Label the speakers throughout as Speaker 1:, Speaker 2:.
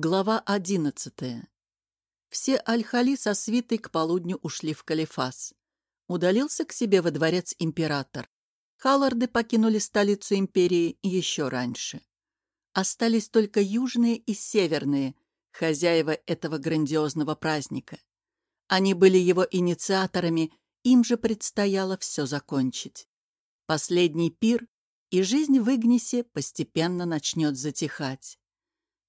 Speaker 1: Глава одиннадцатая. Все Аль-Хали со свитой к полудню ушли в Калифас. Удалился к себе во дворец император. Халларды покинули столицу империи еще раньше. Остались только южные и северные, хозяева этого грандиозного праздника. Они были его инициаторами, им же предстояло все закончить. Последний пир, и жизнь в Игнисе постепенно начнет затихать.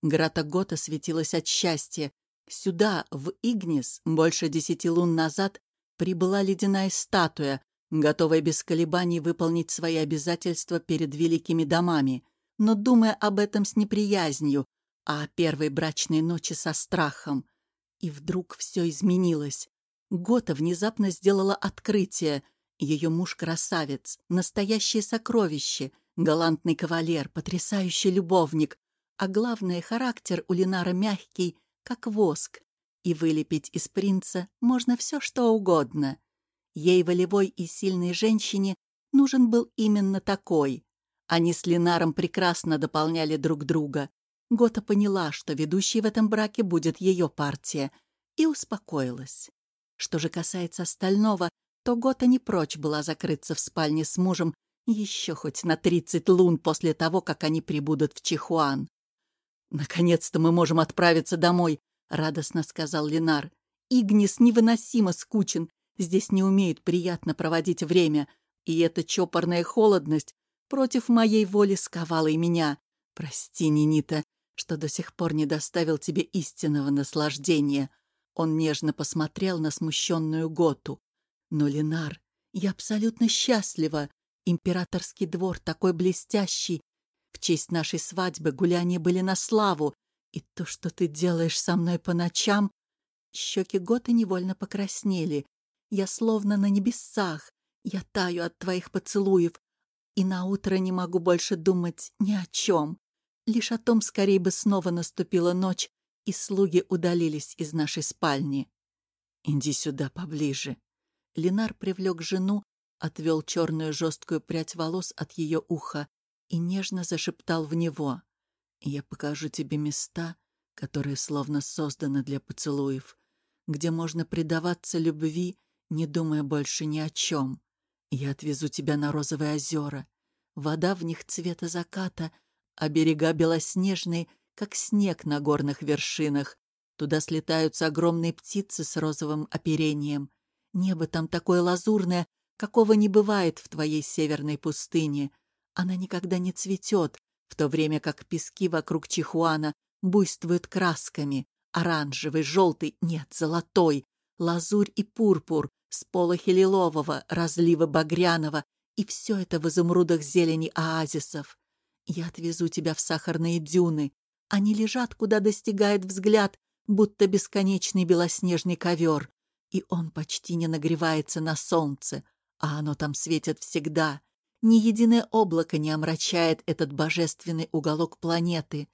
Speaker 1: Грата светилась от счастья. Сюда, в Игнис, больше десяти лун назад, прибыла ледяная статуя, готовая без колебаний выполнить свои обязательства перед великими домами, но думая об этом с неприязнью, а о первой брачной ночи со страхом. И вдруг все изменилось. Гота внезапно сделала открытие. Ее муж-красавец, настоящее сокровище, галантный кавалер, потрясающий любовник, а главное, характер у Ленара мягкий, как воск, и вылепить из принца можно все, что угодно. Ей, волевой и сильной женщине, нужен был именно такой. Они с Ленаром прекрасно дополняли друг друга. Гота поняла, что ведущей в этом браке будет ее партия, и успокоилась. Что же касается остального, то Гота не прочь была закрыться в спальне с мужем еще хоть на тридцать лун после того, как они прибудут в Чихуан. «Наконец-то мы можем отправиться домой», — радостно сказал Ленар. «Игнис невыносимо скучен. Здесь не умеют приятно проводить время. И эта чопорная холодность против моей воли сковала и меня. Прости, Нинита, что до сих пор не доставил тебе истинного наслаждения». Он нежно посмотрел на смущенную Готу. «Но, Ленар, я абсолютно счастлива. Императорский двор такой блестящий, в честь нашей свадьбы гуляния были на славу, и то, что ты делаешь со мной по ночам...» Щеки Готы невольно покраснели. «Я словно на небесах. Я таю от твоих поцелуев, и на утро не могу больше думать ни о чем. Лишь о том, скорее бы снова наступила ночь, и слуги удалились из нашей спальни. «Иди сюда поближе». Ленар привлек жену, отвел черную жесткую прядь волос от ее уха и нежно зашептал в него. «Я покажу тебе места, которые словно созданы для поцелуев, где можно предаваться любви, не думая больше ни о чем. Я отвезу тебя на розовые озера. Вода в них цвета заката, а берега белоснежные, как снег на горных вершинах. Туда слетаются огромные птицы с розовым оперением. Небо там такое лазурное, какого не бывает в твоей северной пустыне. Она никогда не цветет, в то время как пески вокруг Чихуана буйствуют красками. Оранжевый, желтый, нет, золотой, лазурь и пурпур, сполохи лилового, разлива багряного, и все это в изумрудах зелени оазисов. Я отвезу тебя в сахарные дюны. Они лежат, куда достигает взгляд, будто бесконечный белоснежный ковер. И он почти не нагревается на солнце, а оно там светит всегда. Ни единое облако не омрачает этот божественный уголок планеты.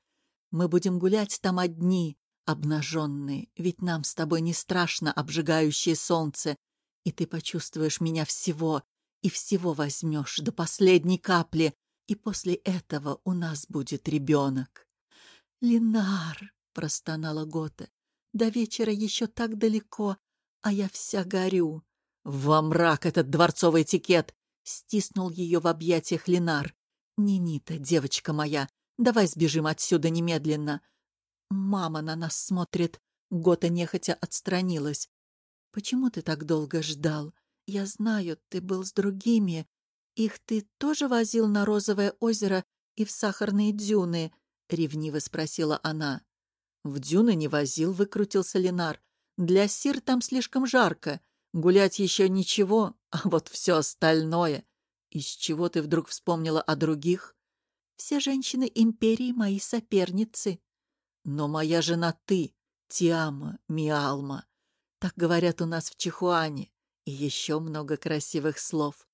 Speaker 1: Мы будем гулять там одни, обнаженные, ведь нам с тобой не страшно обжигающее солнце, и ты почувствуешь меня всего, и всего возьмешь до последней капли, и после этого у нас будет ребенок. «Линар!» — простонала Гота. «До вечера еще так далеко, а я вся горю». «Во мрак этот дворцовый этикет!» Стиснул ее в объятиях Ленар. «Нинита, девочка моя, давай сбежим отсюда немедленно». «Мама на нас смотрит». Гота нехотя отстранилась. «Почему ты так долго ждал? Я знаю, ты был с другими. Их ты тоже возил на Розовое озеро и в Сахарные дюны?» — ревниво спросила она. «В дюны не возил», — выкрутился Ленар. «Для сир там слишком жарко. Гулять еще ничего, а вот все остальное. Из чего ты вдруг вспомнила о других? Все женщины империи мои соперницы. Но моя жена ты, Тиама, Миалма. Так говорят у нас в Чихуане. И еще много красивых слов.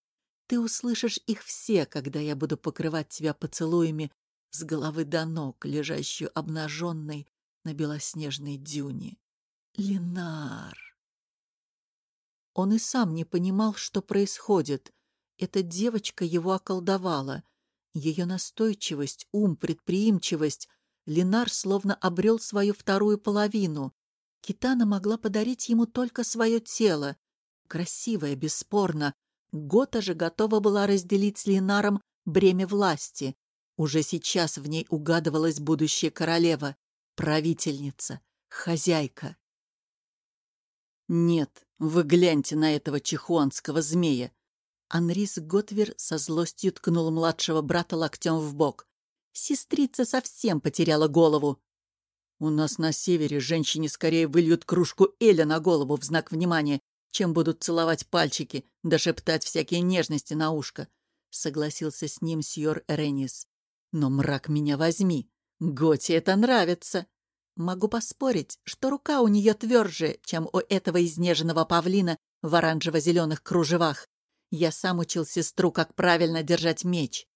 Speaker 1: Ты услышишь их все, когда я буду покрывать тебя поцелуями с головы до ног, лежащую обнаженной на белоснежной дюне. Ленар. Он и сам не понимал, что происходит. Эта девочка его околдовала. Ее настойчивость, ум, предприимчивость Ленар словно обрел свою вторую половину. Китана могла подарить ему только свое тело. Красивое, бесспорно. Гота же готова была разделить с Ленаром бремя власти. Уже сейчас в ней угадывалась будущая королева, правительница, хозяйка. «Нет, вы гляньте на этого чихуанского змея!» Анрис Готвер со злостью ткнул младшего брата локтем в бок. Сестрица совсем потеряла голову. У нас на севере женщине скорее выльют кружку Эля на голову в знак внимания, чем будут целовать пальчики да шептать всякие нежности на ушко. Согласился с ним сьор Эренис. Но мрак меня возьми. Готе это нравится. Могу поспорить, что рука у нее тверже, чем у этого изнеженного павлина в оранжево-зеленых кружевах. Я сам учил сестру, как правильно держать меч.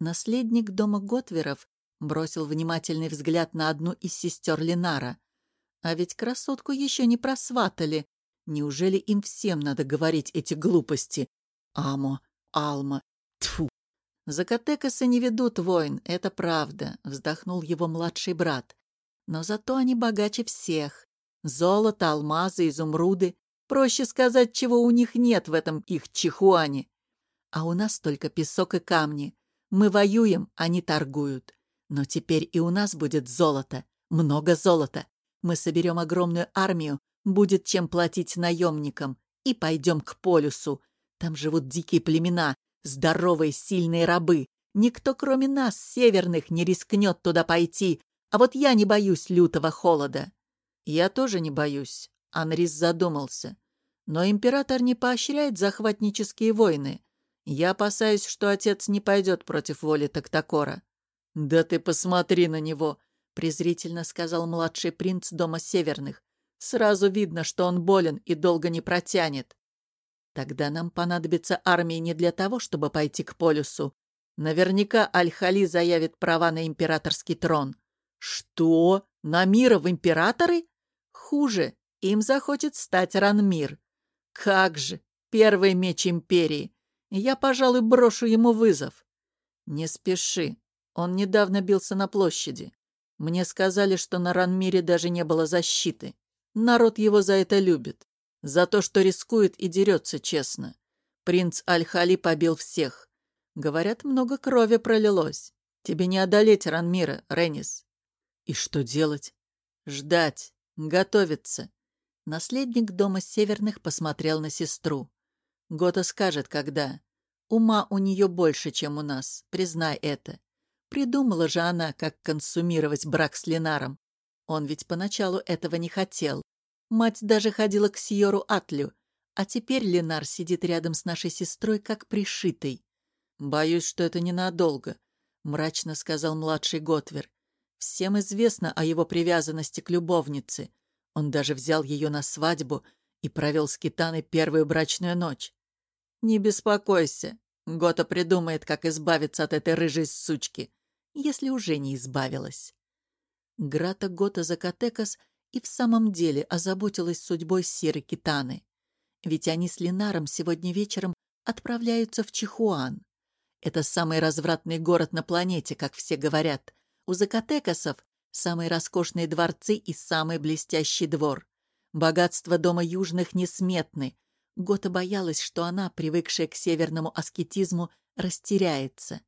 Speaker 1: Наследник дома Готверов бросил внимательный взгляд на одну из сестер Ленара. А ведь красотку еще не просватали. Неужели им всем надо говорить эти глупости? Амо, Алма, тфу. Закатекасы не ведут войн, это правда, вздохнул его младший брат. Но зато они богаче всех. Золото, алмазы, изумруды. Проще сказать, чего у них нет в этом их чихуане. А у нас только песок и камни. Мы воюем, они торгуют. Но теперь и у нас будет золото, много золота. Мы соберем огромную армию, будет чем платить наемникам, и пойдем к полюсу. Там живут дикие племена, здоровые, сильные рабы. Никто, кроме нас, северных, не рискнет туда пойти. А вот я не боюсь лютого холода. Я тоже не боюсь. Анрис задумался. Но император не поощряет захватнические войны. Я опасаюсь, что отец не пойдет против воли Токтакора. «Да ты посмотри на него!» — презрительно сказал младший принц Дома Северных. «Сразу видно, что он болен и долго не протянет. Тогда нам понадобится армия не для того, чтобы пойти к полюсу. Наверняка Аль-Хали заявит права на императорский трон. Что? На мира в императоры? Хуже, им захочет стать Ранмир. Как же, первый меч империи. Я, пожалуй, брошу ему вызов. Не спеши. Он недавно бился на площади. Мне сказали, что на Ранмире даже не было защиты. Народ его за это любит. За то, что рискует и дерется честно. Принц Аль-Хали побил всех. Говорят, много крови пролилось. Тебе не одолеть Ранмира, Ренис. И что делать? Ждать, готовиться. Наследник дома северных посмотрел на сестру. Гота скажет, когда. Ума у нее больше, чем у нас, признай это. Придумала же она, как консумировать брак с Ленаром. Он ведь поначалу этого не хотел. Мать даже ходила к Сьору Атлю, а теперь Ленар сидит рядом с нашей сестрой, как пришитый. «Боюсь, что это ненадолго», — мрачно сказал младший Готвер. «Всем известно о его привязанности к любовнице. Он даже взял ее на свадьбу и провел с Китаной первую брачную ночь. «Не беспокойся. Гота придумает, как избавиться от этой рыжей сучки, если уже не избавилась». Грата Гота Закатекас и в самом деле озаботилась судьбой серой Китаны. Ведь они с Ленаром сегодня вечером отправляются в Чихуан. Это самый развратный город на планете, как все говорят. У Закатекасов самые роскошные дворцы и самый блестящий двор. Богатства дома южных несметны, Гота боялась, что она, привыкшая к северному аскетизму, растеряется.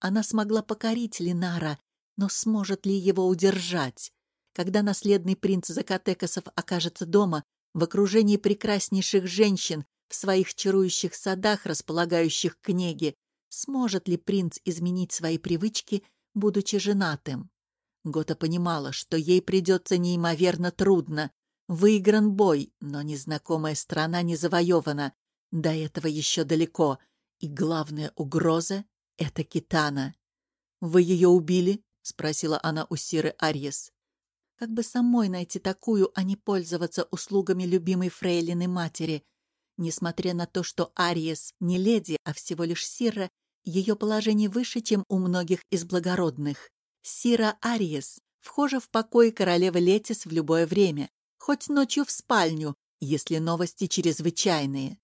Speaker 1: Она смогла покорить Линара, но сможет ли его удержать? Когда наследный принц Закатекасов окажется дома, в окружении прекраснейших женщин, в своих чарующих садах, располагающих книги, сможет ли принц изменить свои привычки, будучи женатым? Гота понимала, что ей придется неимоверно трудно, Выигран бой, но незнакомая страна не завоевана. До этого еще далеко. И главная угроза — это Китана. «Вы ее убили?» — спросила она у Сиры Арьес. Как бы самой найти такую, а не пользоваться услугами любимой фрейлины матери. Несмотря на то, что Ариес не леди, а всего лишь Сира, ее положение выше, чем у многих из благородных. Сира Ариес вхожа в покой королевы Летис в любое время хоть ночью в спальню, если новости чрезвычайные.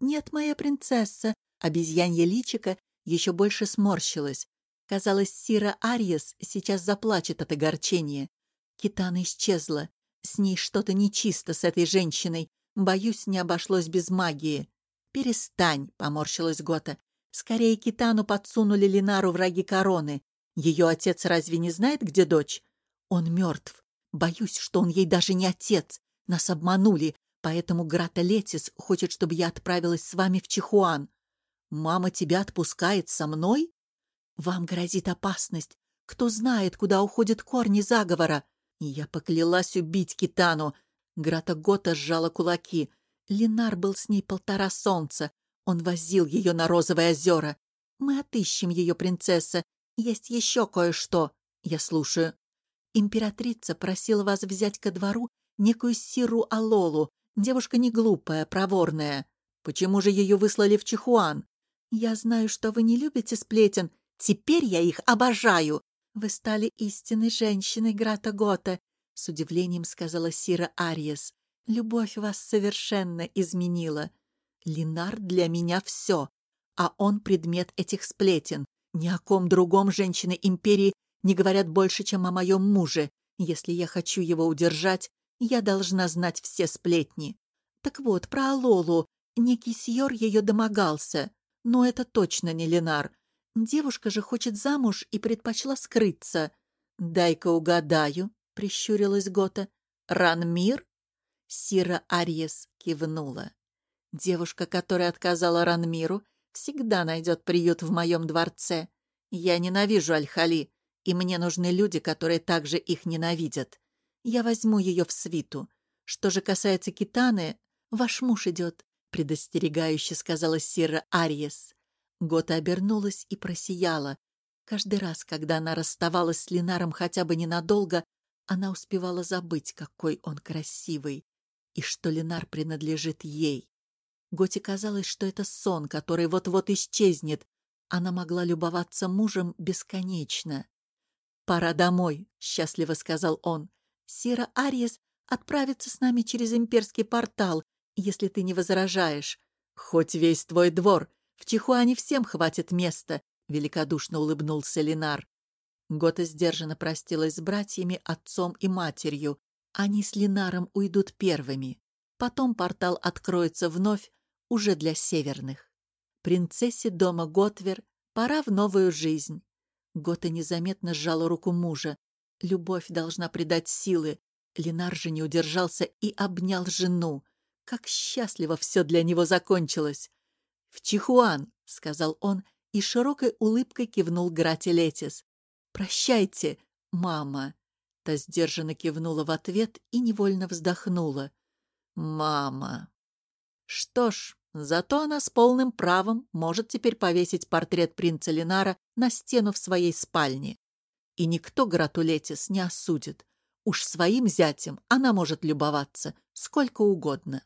Speaker 1: «Нет, моя принцесса», — обезьянье личика еще больше сморщилась. Казалось, Сира Ариес сейчас заплачет от огорчения. Китана исчезла. С ней что-то нечисто с этой женщиной. Боюсь, не обошлось без магии. «Перестань», — поморщилась Гота. «Скорее Китану подсунули Линару враги короны. Ее отец разве не знает, где дочь? Он мертв. Боюсь, что он ей даже не отец. Нас обманули, поэтому Грата Летис хочет, чтобы я отправилась с вами в Чихуан. Мама тебя отпускает со мной? Вам грозит опасность. Кто знает, куда уходят корни заговора? Я поклялась убить Китану. Грата Гота сжала кулаки. Ленар был с ней полтора солнца. Он возил ее на розовые озера. Мы отыщем ее, принцесса. Есть еще кое-что. Я слушаю. Императрица просила вас взять ко двору некую Сиру Алолу. Девушка не глупая, проворная. Почему же ее выслали в Чихуан? Я знаю, что вы не любите сплетен. Теперь я их обожаю. Вы стали истинной женщиной, Грата Гота, с удивлением сказала Сира Ариес. Любовь вас совершенно изменила. Линар для меня все, а он предмет этих сплетен. Ни о ком другом женщины империи не говорят больше, чем о моем муже. Если я хочу его удержать, я должна знать все сплетни. Так вот, про Алолу. Некий сьор ее домогался. Но это точно не Ленар. Девушка же хочет замуж и предпочла скрыться. «Дай-ка угадаю», — прищурилась Гота. «Ранмир?» Сира Арьес кивнула. «Девушка, которая отказала Ранмиру, всегда найдет приют в моем дворце. Я ненавижу Аль-Хали, и мне нужны люди, которые также их ненавидят. Я возьму ее в свиту. Что же касается Китаны, ваш муж идет, — предостерегающе сказала Сира Арьес. Гота обернулась и просияла. Каждый раз, когда она расставалась с Линаром хотя бы ненадолго, она успевала забыть, какой он красивый, и что Линар принадлежит ей. Готе казалось, что это сон, который вот-вот исчезнет. Она могла любоваться мужем бесконечно. «Пора домой», — счастливо сказал он. «Сира Ариес отправится с нами через имперский портал, если ты не возражаешь. Хоть весь твой двор, в Чихуане всем хватит места», — великодушно улыбнулся Ленар. Гота сдержанно простилась с братьями, отцом и матерью. Они с Ленаром уйдут первыми. Потом портал откроется вновь, уже для северных. Принцессе дома Готвер пора в новую жизнь. Гота незаметно сжала руку мужа. Любовь должна придать силы. Ленар же не удержался и обнял жену. Как счастливо все для него закончилось. «В Чихуан», — сказал он и широкой улыбкой кивнул Грати Летис. «Прощайте, мама». Та сдержанно кивнула в ответ и невольно вздохнула. «Мама». Что ж, зато она с полным правом может теперь повесить портрет принца Ленара на стену в своей спальне. И никто Гратулетис не осудит. Уж своим зятем она может любоваться сколько угодно.